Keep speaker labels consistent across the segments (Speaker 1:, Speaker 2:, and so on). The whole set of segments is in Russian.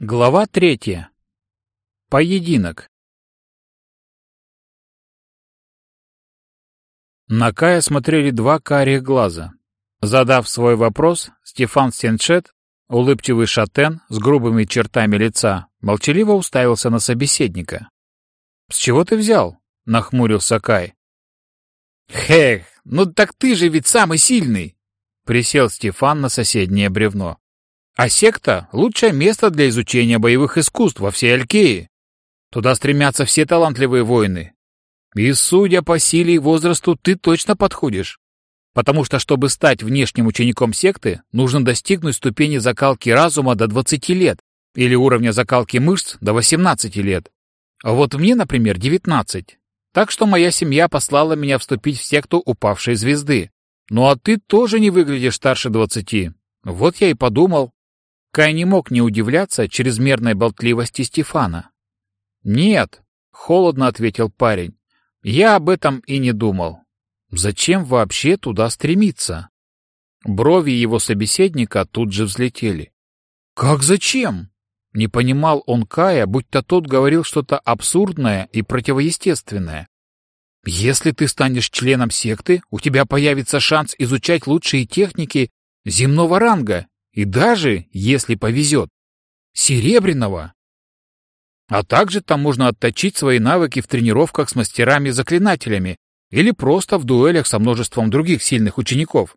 Speaker 1: Глава третья. Поединок. На Кая смотрели два карих глаза. Задав свой вопрос, Стефан Сенчет, улыбчивый шатен с грубыми чертами лица, молчаливо уставился на собеседника. «С чего ты взял?» — нахмурился Кай. «Хех, ну так ты же ведь самый сильный!» — присел Стефан на соседнее бревно. А секта — лучшее место для изучения боевых искусств во всей Алькее. Туда стремятся все талантливые воины. И, судя по силе и возрасту, ты точно подходишь. Потому что, чтобы стать внешним учеником секты, нужно достигнуть ступени закалки разума до 20 лет или уровня закалки мышц до 18 лет. А вот мне, например, 19. Так что моя семья послала меня вступить в секту упавшей звезды. Ну а ты тоже не выглядишь старше 20. Вот я и подумал, Кай не мог не удивляться чрезмерной болтливости Стефана. «Нет», — холодно ответил парень, — «я об этом и не думал. Зачем вообще туда стремиться?» Брови его собеседника тут же взлетели. «Как зачем?» Не понимал он Кая, будто тот говорил что-то абсурдное и противоестественное. «Если ты станешь членом секты, у тебя появится шанс изучать лучшие техники земного ранга и даже, если повезет, серебряного. А также там можно отточить свои навыки в тренировках с мастерами-заклинателями или просто в дуэлях со множеством других сильных учеников.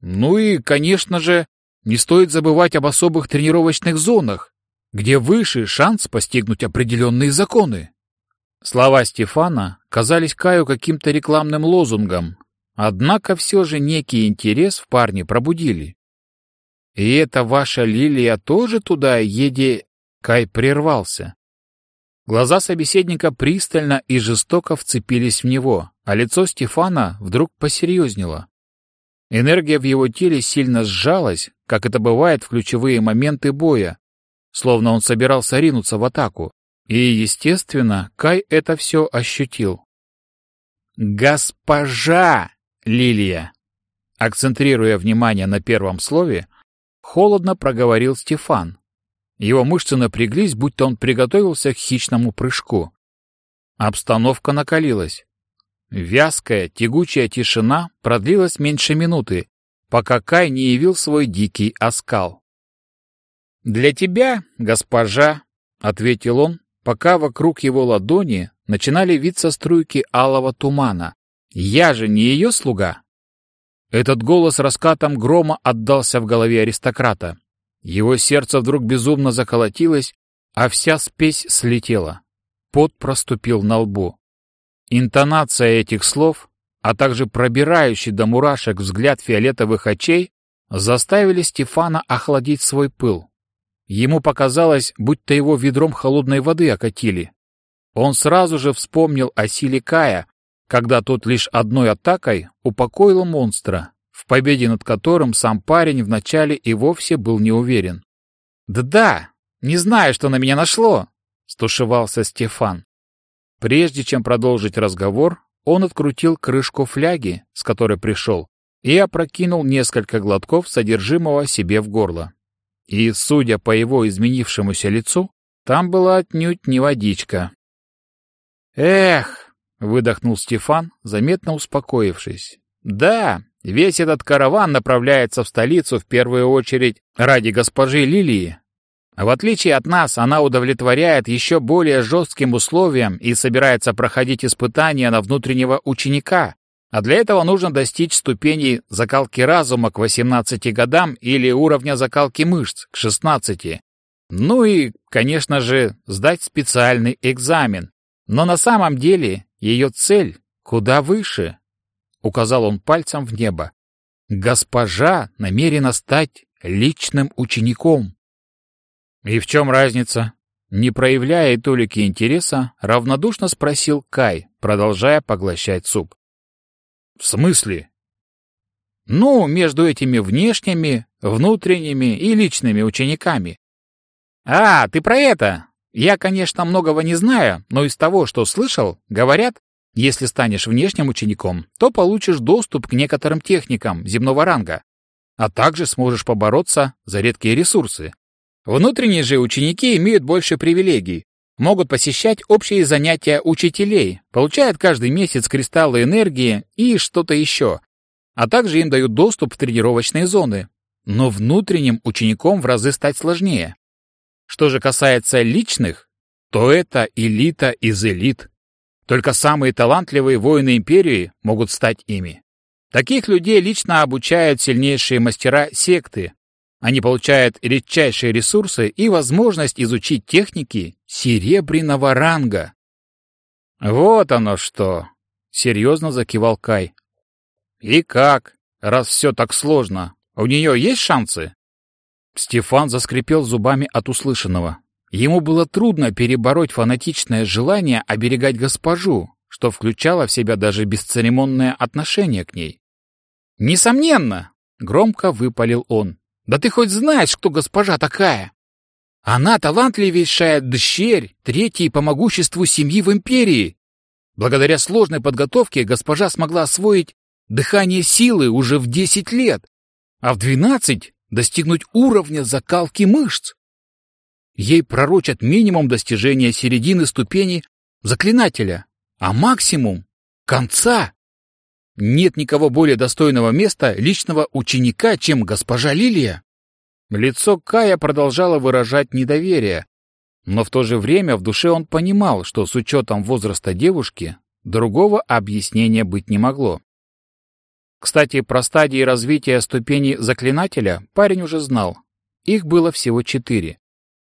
Speaker 1: Ну и, конечно же, не стоит забывать об особых тренировочных зонах, где выше шанс постигнуть определенные законы. Слова Стефана казались Каю каким-то рекламным лозунгом, однако все же некий интерес в парне пробудили. «И эта ваша лилия тоже туда еде...» Кай прервался. Глаза собеседника пристально и жестоко вцепились в него, а лицо Стефана вдруг посерьезнело. Энергия в его теле сильно сжалась, как это бывает в ключевые моменты боя, словно он собирался ринуться в атаку. И, естественно, Кай это все ощутил. «Госпожа Лилия!» Акцентрируя внимание на первом слове, Холодно проговорил Стефан. Его мышцы напряглись, будто он приготовился к хищному прыжку. Обстановка накалилась. Вязкая, тягучая тишина продлилась меньше минуты, пока Кай не явил свой дикий оскал. «Для тебя, госпожа», — ответил он, пока вокруг его ладони начинали виться струйки алого тумана. «Я же не ее слуга». Этот голос раскатом грома отдался в голове аристократа. Его сердце вдруг безумно заколотилось, а вся спесь слетела. Пот проступил на лбу. Интонация этих слов, а также пробирающий до мурашек взгляд фиолетовых очей заставили Стефана охладить свой пыл. Ему показалось, будто его ведром холодной воды окатили. Он сразу же вспомнил о силе Кая, когда тот лишь одной атакой упокоил монстра, в победе над которым сам парень вначале и вовсе был не уверен. «Да-да, не знаю, что на меня нашло!» — стушевался Стефан. Прежде чем продолжить разговор, он открутил крышку фляги, с которой пришел, и опрокинул несколько глотков содержимого себе в горло. И, судя по его изменившемуся лицу, там была отнюдь не водичка. «Эх!» Выдохнул Стефан, заметно успокоившись. Да, весь этот караван направляется в столицу в первую очередь ради госпожи Лилии. В отличие от нас, она удовлетворяет еще более жестким условиям и собирается проходить испытания на внутреннего ученика. А для этого нужно достичь ступеней закалки разума к 18 годам или уровня закалки мышц к 16. Ну и, конечно же, сдать специальный экзамен. Но на самом деле ее цель куда выше, — указал он пальцем в небо. Госпожа намерена стать личным учеником. И в чем разница? Не проявляя и толики интереса, равнодушно спросил Кай, продолжая поглощать суп. В смысле? Ну, между этими внешними, внутренними и личными учениками. А, ты про это? Я, конечно, многого не знаю, но из того, что слышал, говорят, если станешь внешним учеником, то получишь доступ к некоторым техникам земного ранга, а также сможешь побороться за редкие ресурсы. Внутренние же ученики имеют больше привилегий. Могут посещать общие занятия учителей, получают каждый месяц кристаллы энергии и что-то еще. А также им дают доступ в тренировочные зоны. Но внутренним ученикам в разы стать сложнее. Что же касается личных, то это элита из элит. Только самые талантливые воины империи могут стать ими. Таких людей лично обучают сильнейшие мастера секты. Они получают редчайшие ресурсы и возможность изучить техники серебряного ранга. Вот оно что, серьезно закивал Кай. И как, раз все так сложно, у нее есть шансы? Стефан заскрипел зубами от услышанного. Ему было трудно перебороть фанатичное желание оберегать госпожу, что включало в себя даже бесцеремонное отношение к ней. «Несомненно!» — громко выпалил он. «Да ты хоть знаешь, кто госпожа такая? Она талантливейшая дщерь, третьей по могуществу семьи в империи. Благодаря сложной подготовке госпожа смогла освоить дыхание силы уже в десять лет, а в двенадцать достигнуть уровня закалки мышц. Ей пророчат минимум достижения середины ступени заклинателя, а максимум — конца. Нет никого более достойного места личного ученика, чем госпожа Лилия. Лицо Кая продолжало выражать недоверие, но в то же время в душе он понимал, что с учетом возраста девушки другого объяснения быть не могло. Кстати, про стадии развития ступени заклинателя парень уже знал. Их было всего четыре.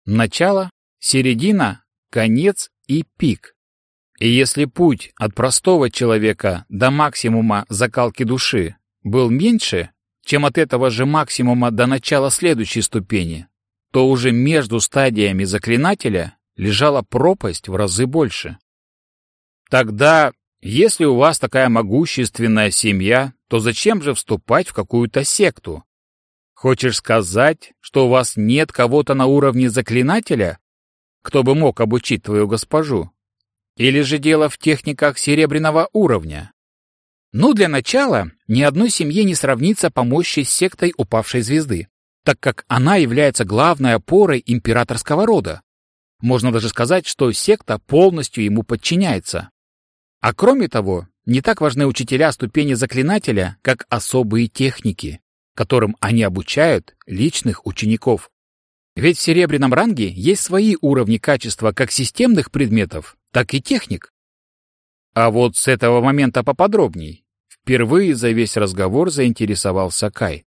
Speaker 1: Начало, середина, конец и пик. И если путь от простого человека до максимума закалки души был меньше, чем от этого же максимума до начала следующей ступени, то уже между стадиями заклинателя лежала пропасть в разы больше. Тогда, если у вас такая могущественная семья, то зачем же вступать в какую-то секту? Хочешь сказать, что у вас нет кого-то на уровне заклинателя, кто бы мог обучить твою госпожу? Или же дело в техниках серебряного уровня? Ну, для начала, ни одной семье не сравнится по мощи с сектой упавшей звезды, так как она является главной опорой императорского рода. Можно даже сказать, что секта полностью ему подчиняется. А кроме того, не так важны учителя ступени заклинателя, как особые техники, которым они обучают личных учеников. Ведь в серебряном ранге есть свои уровни качества как системных предметов, так и техник. А вот с этого момента поподробней. Впервые за весь разговор заинтересовался Кай.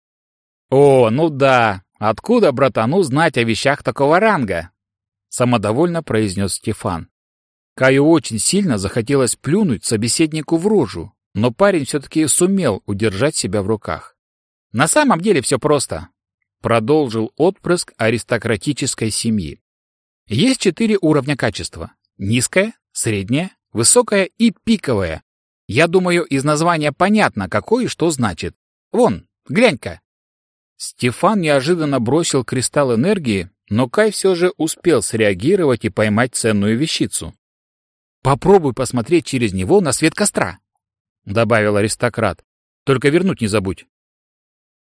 Speaker 1: «О, ну да, откуда братану знать о вещах такого ранга?» Самодовольно произнес Стефан. Каю очень сильно захотелось плюнуть собеседнику в рожу, но парень все-таки сумел удержать себя в руках. «На самом деле все просто», — продолжил отпрыск аристократической семьи. «Есть четыре уровня качества. Низкое, среднее, высокое и пиковое. Я думаю, из названия понятно, какое что значит. Вон, глянь-ка». Стефан неожиданно бросил кристалл энергии, но Кай все же успел среагировать и поймать ценную вещицу. Попробуй посмотреть через него на свет костра, — добавил аристократ. Только вернуть не забудь.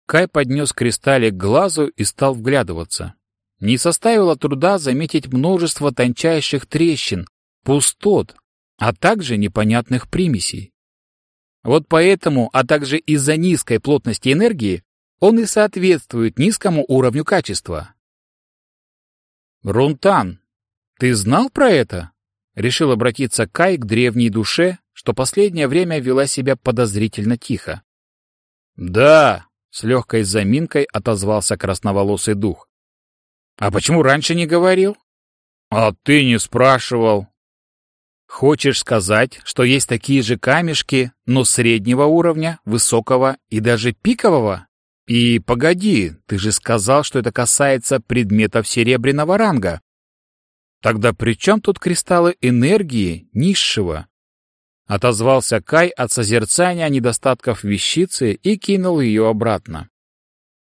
Speaker 1: Кай поднес кристаллик к глазу и стал вглядываться. Не составило труда заметить множество тончайших трещин, пустот, а также непонятных примесей. Вот поэтому, а также из-за низкой плотности энергии, он и соответствует низкому уровню качества. «Рунтан, ты знал про это?» Решил обратиться Кай к древней душе, что последнее время вела себя подозрительно тихо. «Да!» — с легкой заминкой отозвался красноволосый дух. «А почему раньше не говорил?» «А ты не спрашивал». «Хочешь сказать, что есть такие же камешки, но среднего уровня, высокого и даже пикового?» «И погоди, ты же сказал, что это касается предметов серебряного ранга. Тогда при чем тут кристаллы энергии низшего? Отозвался Кай от созерцания недостатков вещицы и кинул ее обратно.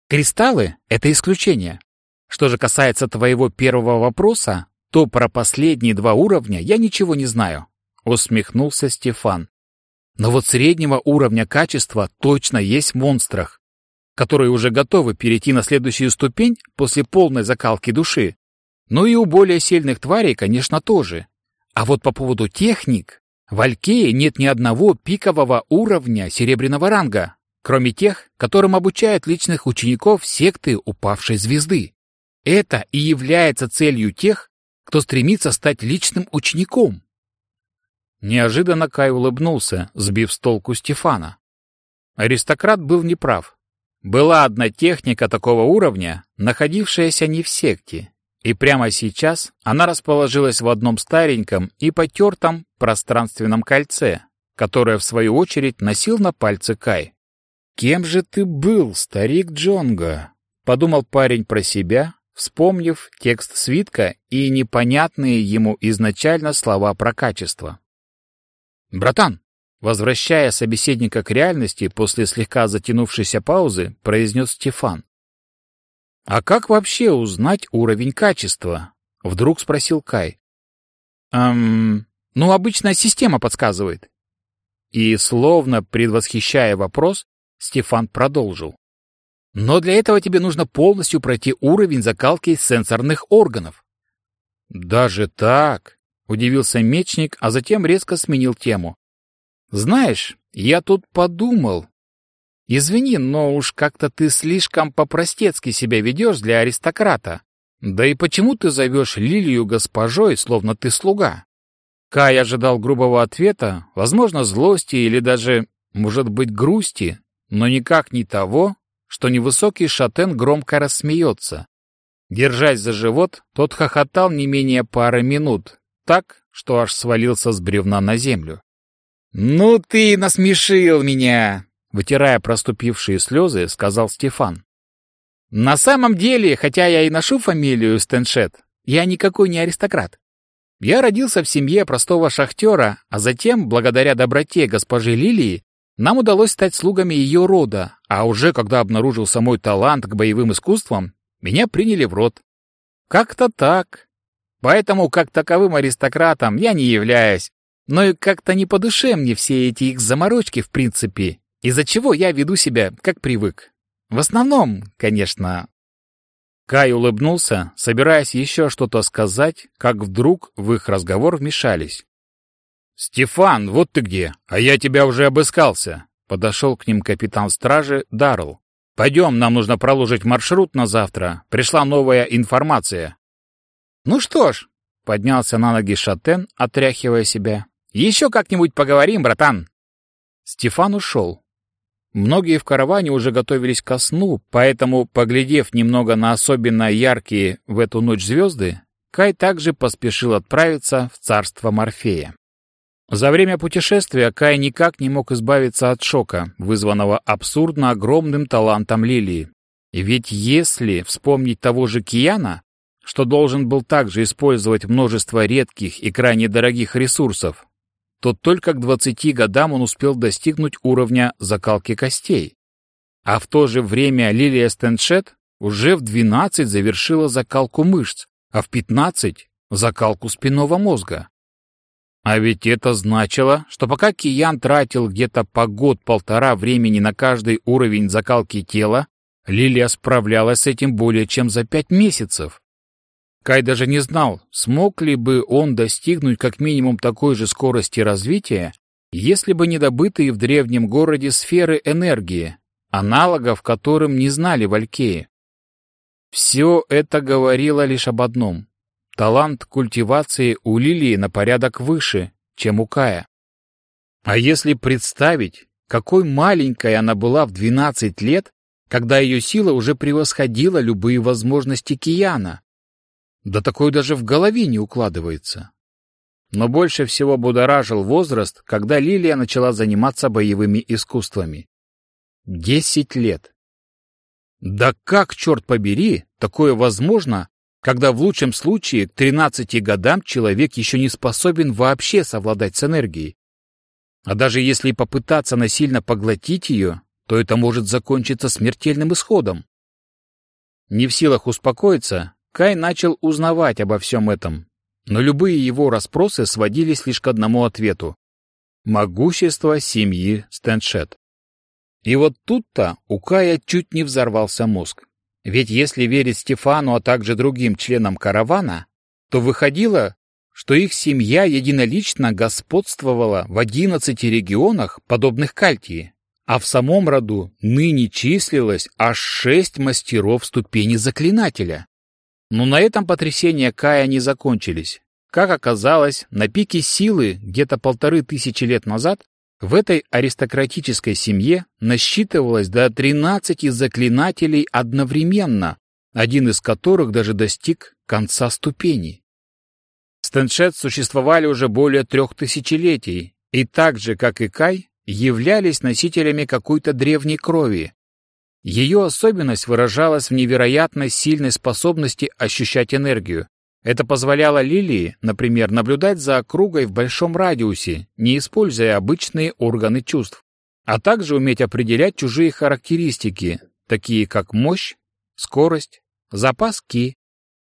Speaker 1: Кристаллы — это исключение. Что же касается твоего первого вопроса, то про последние два уровня я ничего не знаю. Усмехнулся Стефан. Но вот среднего уровня качества точно есть в монстрах. которые уже готовы перейти на следующую ступень после полной закалки души. Ну и у более сильных тварей, конечно, тоже. А вот по поводу техник, в Алькее нет ни одного пикового уровня серебряного ранга, кроме тех, которым обучают личных учеников секты упавшей звезды. Это и является целью тех, кто стремится стать личным учеником. Неожиданно Кай улыбнулся, сбив с толку Стефана. Аристократ был неправ. Была одна техника такого уровня, находившаяся не в секте, и прямо сейчас она расположилась в одном стареньком и потертом пространственном кольце, которое, в свою очередь, носил на пальце Кай. «Кем же ты был, старик Джонга?» — подумал парень про себя, вспомнив текст свитка и непонятные ему изначально слова про качество. «Братан!» Возвращая собеседника к реальности после слегка затянувшейся паузы, произнес Стефан. «А как вообще узнать уровень качества?» — вдруг спросил Кай. «Эм, ну, обычная система подсказывает». И, словно предвосхищая вопрос, Стефан продолжил. «Но для этого тебе нужно полностью пройти уровень закалки сенсорных органов». «Даже так?» — удивился мечник, а затем резко сменил тему. «Знаешь, я тут подумал, Извини, но уж как-то ты слишком по-простецки себя ведешь для аристократа. Да и почему ты зовешь Лилию госпожой, словно ты слуга? Кай ожидал грубого ответа, возможно, злости или даже, может быть, грусти, но никак не того, что невысокий шатен громко рассмеется. Держась за живот, тот хохотал не менее пары минут, так, что аж свалился с бревна на землю. «Ну ты насмешил меня!» Вытирая проступившие слезы, сказал Стефан. «На самом деле, хотя я и ношу фамилию Стеншет, я никакой не аристократ. Я родился в семье простого шахтера, а затем, благодаря доброте госпожи Лилии, нам удалось стать слугами ее рода, а уже когда обнаружился мой талант к боевым искусствам, меня приняли в род. Как-то так. Поэтому как таковым аристократом я не являюсь, но и как-то не по душе мне все эти их заморочки в принципе, из-за чего я веду себя, как привык. В основном, конечно. Кай улыбнулся, собираясь еще что-то сказать, как вдруг в их разговор вмешались. «Стефан, вот ты где, а я тебя уже обыскался!» Подошел к ним капитан стражи Даррелл. «Пойдем, нам нужно проложить маршрут на завтра. Пришла новая информация». «Ну что ж», — поднялся на ноги Шатен, отряхивая себя. «Еще как-нибудь поговорим, братан». Стефан ушел. Многие в караване уже готовились ко сну, поэтому, поглядев немного на особенно яркие в эту ночь звезды, Кай также поспешил отправиться в царство Морфея. За время путешествия Кай никак не мог избавиться от шока, вызванного абсурдно огромным талантом Лилии. Ведь если вспомнить того же Кияна, что должен был также использовать множество редких и крайне дорогих ресурсов, то только к 20 годам он успел достигнуть уровня закалки костей. А в то же время Лилия Стеншет уже в 12 завершила закалку мышц, а в 15 — закалку спинного мозга. А ведь это значило, что пока Киян тратил где-то по год-полтора времени на каждый уровень закалки тела, Лилия справлялась с этим более чем за пять месяцев. Кай даже не знал, смог ли бы он достигнуть как минимум такой же скорости развития, если бы не добытые в древнем городе сферы энергии, аналогов которым не знали валькеи. Все это говорило лишь об одном. Талант культивации у Лилии на порядок выше, чем у Кая. А если представить, какой маленькой она была в 12 лет, когда ее сила уже превосходила любые возможности Кияна, да такое даже в голове не укладывается. Но больше всего будоражил возраст, когда Лилия начала заниматься боевыми искусствами. Десять лет. Да как, черт побери, такое возможно, когда в лучшем случае к 13 годам человек еще не способен вообще совладать с энергией? А даже если попытаться насильно поглотить ее, то это может закончиться смертельным исходом. Не в силах успокоиться, Кай начал узнавать обо всем этом, но любые его расспросы сводились лишь к одному ответу — могущество семьи Стэншет. И вот тут-то у Кая чуть не взорвался мозг. Ведь если верить Стефану, а также другим членам каравана, то выходило, что их семья единолично господствовала в 11 регионах, подобных Кальтии, а в самом роду ныне числилось аж шесть мастеров ступени заклинателя. Но на этом потрясения Кая не закончились. Как оказалось, на пике силы где-то полторы тысячи лет назад в этой аристократической семье насчитывалось до 13 заклинателей одновременно, один из которых даже достиг конца ступени. Стэншет существовали уже более трех тысячелетий, и так же, как и Кай, являлись носителями какой-то древней крови. Ее особенность выражалась в невероятно сильной способности ощущать энергию. Это позволяло Лилии, например, наблюдать за округой в большом радиусе, не используя обычные органы чувств, а также уметь определять чужие характеристики, такие как мощь, скорость, запас ки,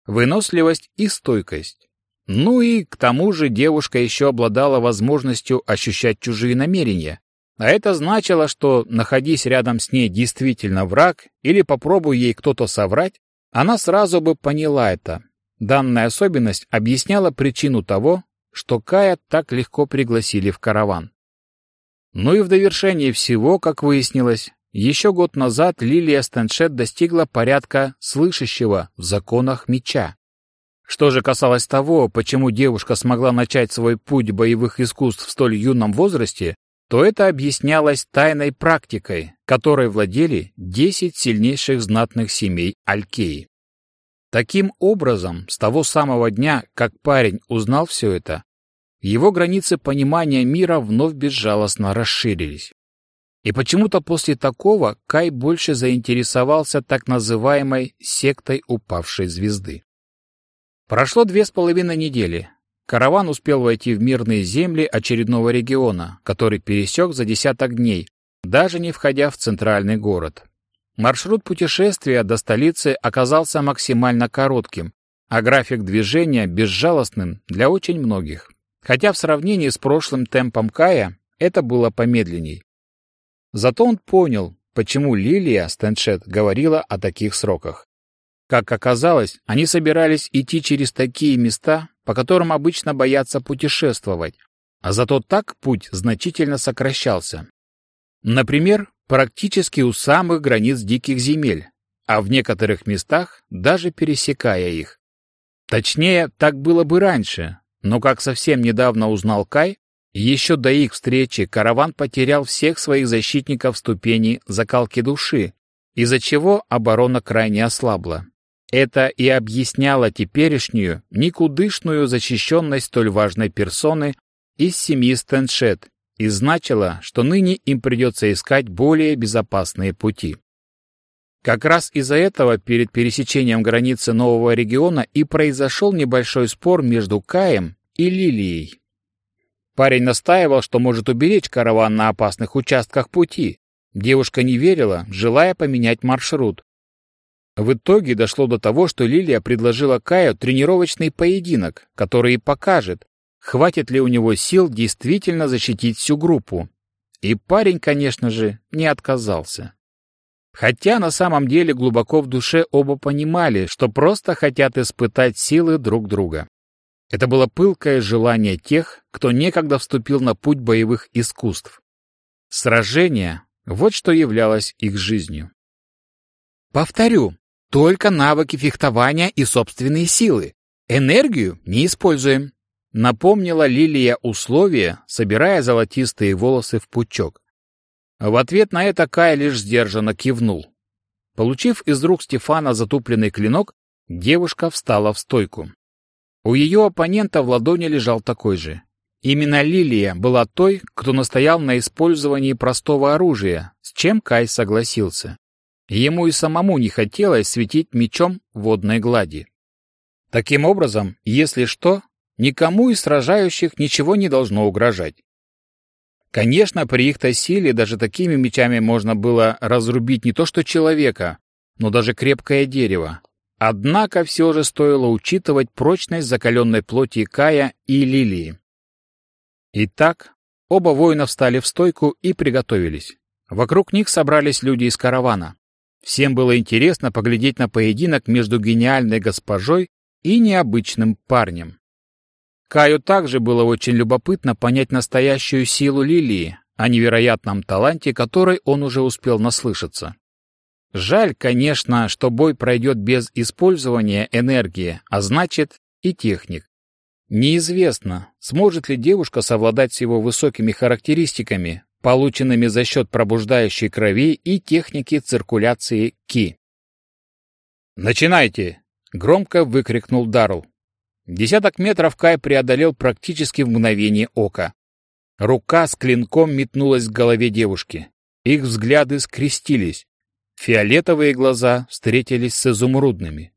Speaker 1: выносливость и стойкость. Ну и к тому же девушка еще обладала возможностью ощущать чужие намерения. А это значило, что, находясь рядом с ней действительно враг или попробуй ей кто-то соврать, она сразу бы поняла это, Данная особенность объясняла причину того, что Кая так легко пригласили в караван. Ну и в довершение всего, как выяснилось, еще год назад Лилия Стэншет достигла порядка слышащего в законах меча. Что же касалось того, почему девушка смогла начать свой путь боевых искусств в столь юном возрасте, то это объяснялось тайной практикой, которой владели 10 сильнейших знатных семей Алькеи. Таким образом, с того самого дня, как парень узнал все это, его границы понимания мира вновь безжалостно расширились. И почему-то после такого Кай больше заинтересовался так называемой сектой упавшей звезды. Прошло две с половиной недели. Караван успел войти в мирные земли очередного региона, который пересек за десяток дней, даже не входя в центральный город. Маршрут путешествия до столицы оказался максимально коротким, а график движения безжалостным для очень многих. Хотя в сравнении с прошлым темпом Кая это было помедленней. Зато он понял, почему Лилия Стэншет говорила о таких сроках. Как оказалось, они собирались идти через такие места, по которым обычно боятся путешествовать, а зато так путь значительно сокращался. Например, практически у самых границ диких земель, а в некоторых местах даже пересекая их. Точнее, так было бы раньше, но, как совсем недавно узнал Кай, еще до их встречи караван потерял всех своих защитников ступени закалки души, из-за чего оборона крайне ослабла. Это и объясняло теперешнюю, никудышную защищенность столь важной персоны из семьи Стэншет и значило, что ныне им придется искать более безопасные пути. Как раз из-за этого перед пересечением границы нового региона и произошел небольшой спор между Каем и Лилией. Парень настаивал, что может уберечь караван на опасных участках пути. Девушка не верила, желая поменять маршрут. В итоге дошло до того, что Лилия предложила Каю тренировочный поединок, который и покажет, хватит ли у него сил действительно защитить всю группу. И парень, конечно же, не отказался. Хотя на самом деле глубоко в душе оба понимали, что просто хотят испытать силы друг друга. Это было пылкое желание тех, кто некогда вступил на путь боевых искусств. Сражение — вот что являлось их жизнью. Повторю, только навыки фехтования и собственные силы. Энергию не используем. Напомнила Лилия условия, собирая золотистые волосы в пучок. В ответ на это Кай лишь сдержанно кивнул. Получив из рук Стефана затупленный клинок, девушка встала в стойку. У ее оппонента в ладони лежал такой же. Именно Лилия была той, кто настоял на использовании простого оружия, с чем Кай согласился. Ему и самому не хотелось светить мечом водной глади. Таким образом, если что, Никому из сражающих ничего не должно угрожать. Конечно, при их-то силе даже такими мечами можно было разрубить не то что человека, но даже крепкое дерево. Однако все же стоило учитывать прочность закаленной плоти Кая и Лилии. Итак, оба воина встали в стойку и приготовились. Вокруг них собрались люди из каравана. Всем было интересно поглядеть на поединок между гениальной госпожой и необычным парнем. Каю также было очень любопытно понять настоящую силу Лилии, о невероятном таланте, который он уже успел наслышаться. Жаль, конечно, что бой пройдет без использования энергии, а значит и техник. Неизвестно, сможет ли девушка совладать с его высокими характеристиками, полученными за счет пробуждающей крови и техники циркуляции Ки. «Начинайте!» — громко выкрикнул Дарл. Десяток метров Кай преодолел практически в мгновение ока. Рука с клинком метнулась к голове девушки. Их взгляды скрестились. Фиолетовые глаза встретились с изумрудными.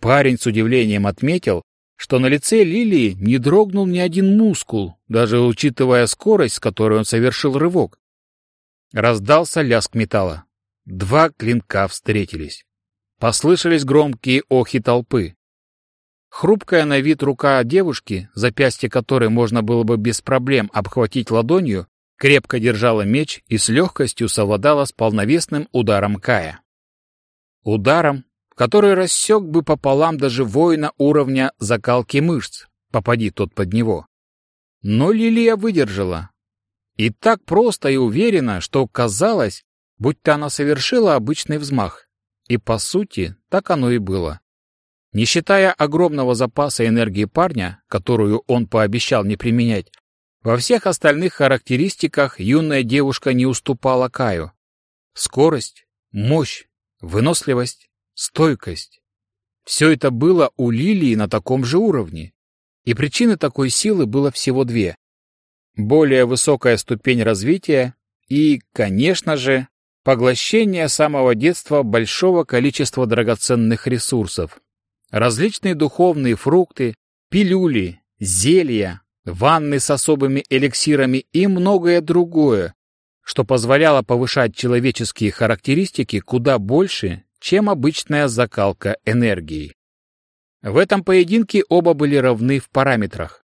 Speaker 1: Парень с удивлением отметил, что на лице Лилии не дрогнул ни один мускул, даже учитывая скорость, с которой он совершил рывок. Раздался лязг металла. Два клинка встретились. Послышались громкие охи толпы. Хрупкая на вид рука девушки, запястье которой можно было бы без проблем обхватить ладонью, крепко держала меч и с легкостью совладала с полновесным ударом Кая. Ударом, который рассек бы пополам даже воина уровня закалки мышц, попади тот под него. Но Лилия выдержала. И так просто и уверенно, что казалось, будто она совершила обычный взмах. И по сути, так оно и было. Не считая огромного запаса энергии парня, которую он пообещал не применять, во всех остальных характеристиках юная девушка не уступала Каю. Скорость, мощь, выносливость, стойкость. Все это было у Лилии на таком же уровне. И причины такой силы было всего две. Более высокая ступень развития и, конечно же, поглощение самого детства большого количества драгоценных ресурсов. Различные духовные фрукты, пилюли, зелья, ванны с особыми эликсирами и многое другое, что позволяло повышать человеческие характеристики куда больше, чем обычная закалка энергией. В этом поединке оба были равны в параметрах.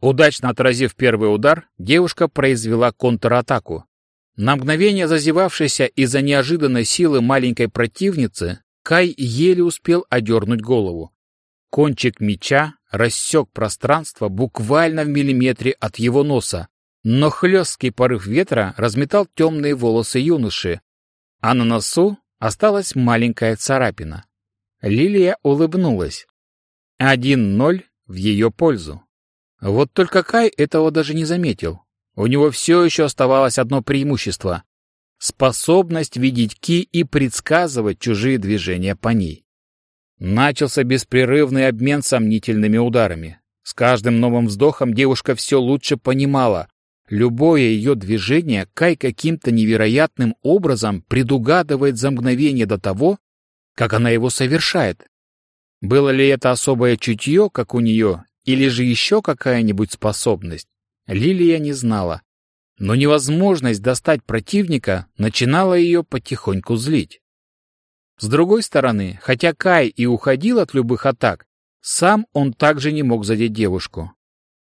Speaker 1: Удачно отразив первый удар, девушка произвела контратаку. На мгновение зазевавшейся из-за неожиданной силы маленькой противницы, Кай еле успел одернуть голову. Кончик меча рассек пространство буквально в миллиметре от его носа, но хлесткий порыв ветра разметал темные волосы юноши, а на носу осталась маленькая царапина. Лилия улыбнулась. Один ноль в ее пользу. Вот только Кай этого даже не заметил. У него все еще оставалось одно преимущество — способность видеть Ки и предсказывать чужие движения по ней. Начался беспрерывный обмен сомнительными ударами. С каждым новым вздохом девушка все лучше понимала. Любое ее движение Кай каким-то невероятным образом предугадывает за мгновение до того, как она его совершает. Было ли это особое чутье, как у нее, или же еще какая-нибудь способность, Лилия не знала. Но невозможность достать противника начинала ее потихоньку злить. С другой стороны, хотя Кай и уходил от любых атак, сам он также не мог задеть девушку.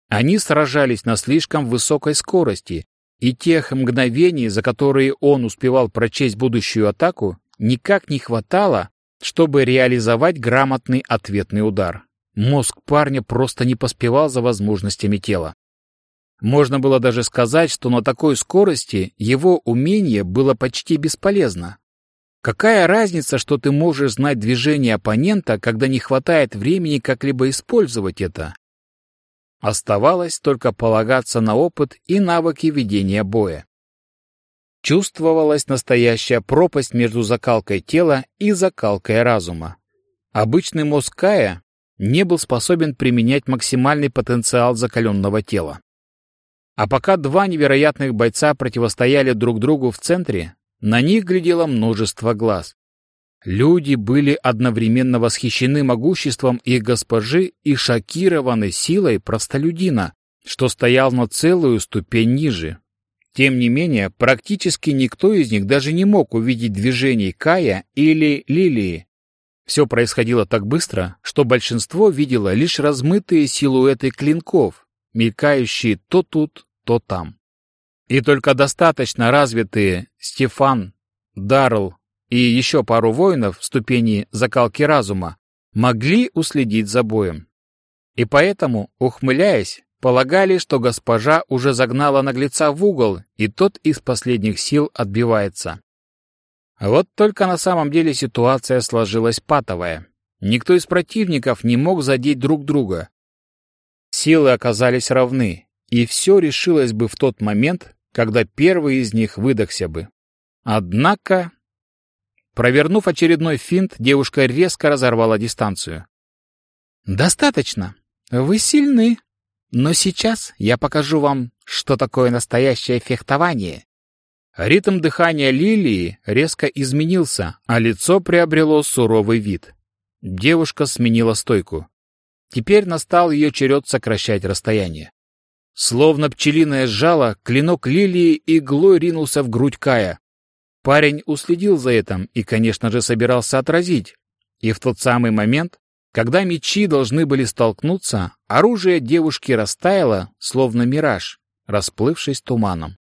Speaker 1: Они сражались на слишком высокой скорости, и тех мгновений, за которые он успевал прочесть будущую атаку, никак не хватало, чтобы реализовать грамотный ответный удар. Мозг парня просто не поспевал за возможностями тела. Можно было даже сказать, что на такой скорости его умение было почти бесполезно. Какая разница, что ты можешь знать движение оппонента, когда не хватает времени как-либо использовать это? Оставалось только полагаться на опыт и навыки ведения боя. Чувствовалась настоящая пропасть между закалкой тела и закалкой разума. Обычный мозг Кая не был способен применять максимальный потенциал закаленного тела. А пока два невероятных бойца противостояли друг другу в центре, на них глядело множество глаз. Люди были одновременно восхищены могуществом их госпожи и шокированы силой простолюдина, что стоял на целую ступень ниже. Тем не менее, практически никто из них даже не мог увидеть движений Кая или Лилии. Все происходило так быстро, что большинство видело лишь размытые силуэты клинков, мелькающие то тут, то там. И только достаточно развитые Стефан, Дарл и еще пару воинов в ступени закалки разума могли уследить за боем. И поэтому, ухмыляясь, полагали, что госпожа уже загнала наглеца в угол, и тот из последних сил отбивается. Вот только на самом деле ситуация сложилась патовая. Никто из противников не мог задеть друг друга. Силы оказались равны, и все решилось бы в тот момент, когда первый из них выдохся бы. Однако, провернув очередной финт, девушка резко разорвала дистанцию. «Достаточно. Вы сильны. Но сейчас я покажу вам, что такое настоящее фехтование. Ритм дыхания Лилии резко изменился, а лицо приобрело суровый вид. Девушка сменила стойку. Теперь настал ее черед сокращать расстояние. Словно пчелиное жало, клинок Лилии иглой ринулся в грудь Кая. Парень уследил за этим и, конечно же, собирался отразить. И в тот самый момент когда мечи должны были столкнуться, оружие девушки растаяло, словно мираж, расплывшись туманом.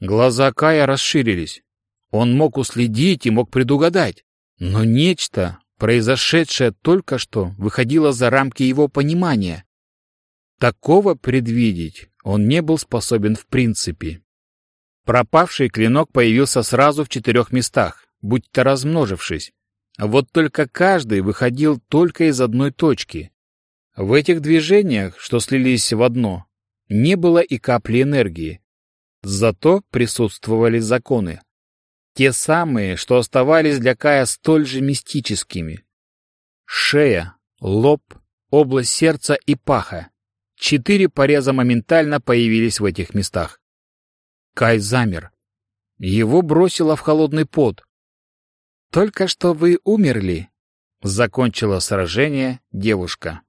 Speaker 1: Глаза Кая расширились. Он мог уследить и мог предугадать, но нечто, произошедшее только что, выходило за рамки его понимания. Такого предвидеть он не был способен в принципе. Пропавший клинок появился сразу в четырех местах, будь-то размножившись, вот только каждый выходил только из одной точки. В этих движениях, что слились в одно, не было и капли энергии. Зато присутствовали законы. Те самые, что оставались для Кая столь же мистическими. Шея, лоб, область сердца и паха. Четыре пореза моментально появились в этих местах. Кай замер. Его бросило в холодный пот. «Только что вы умерли», — закончила сражение девушка.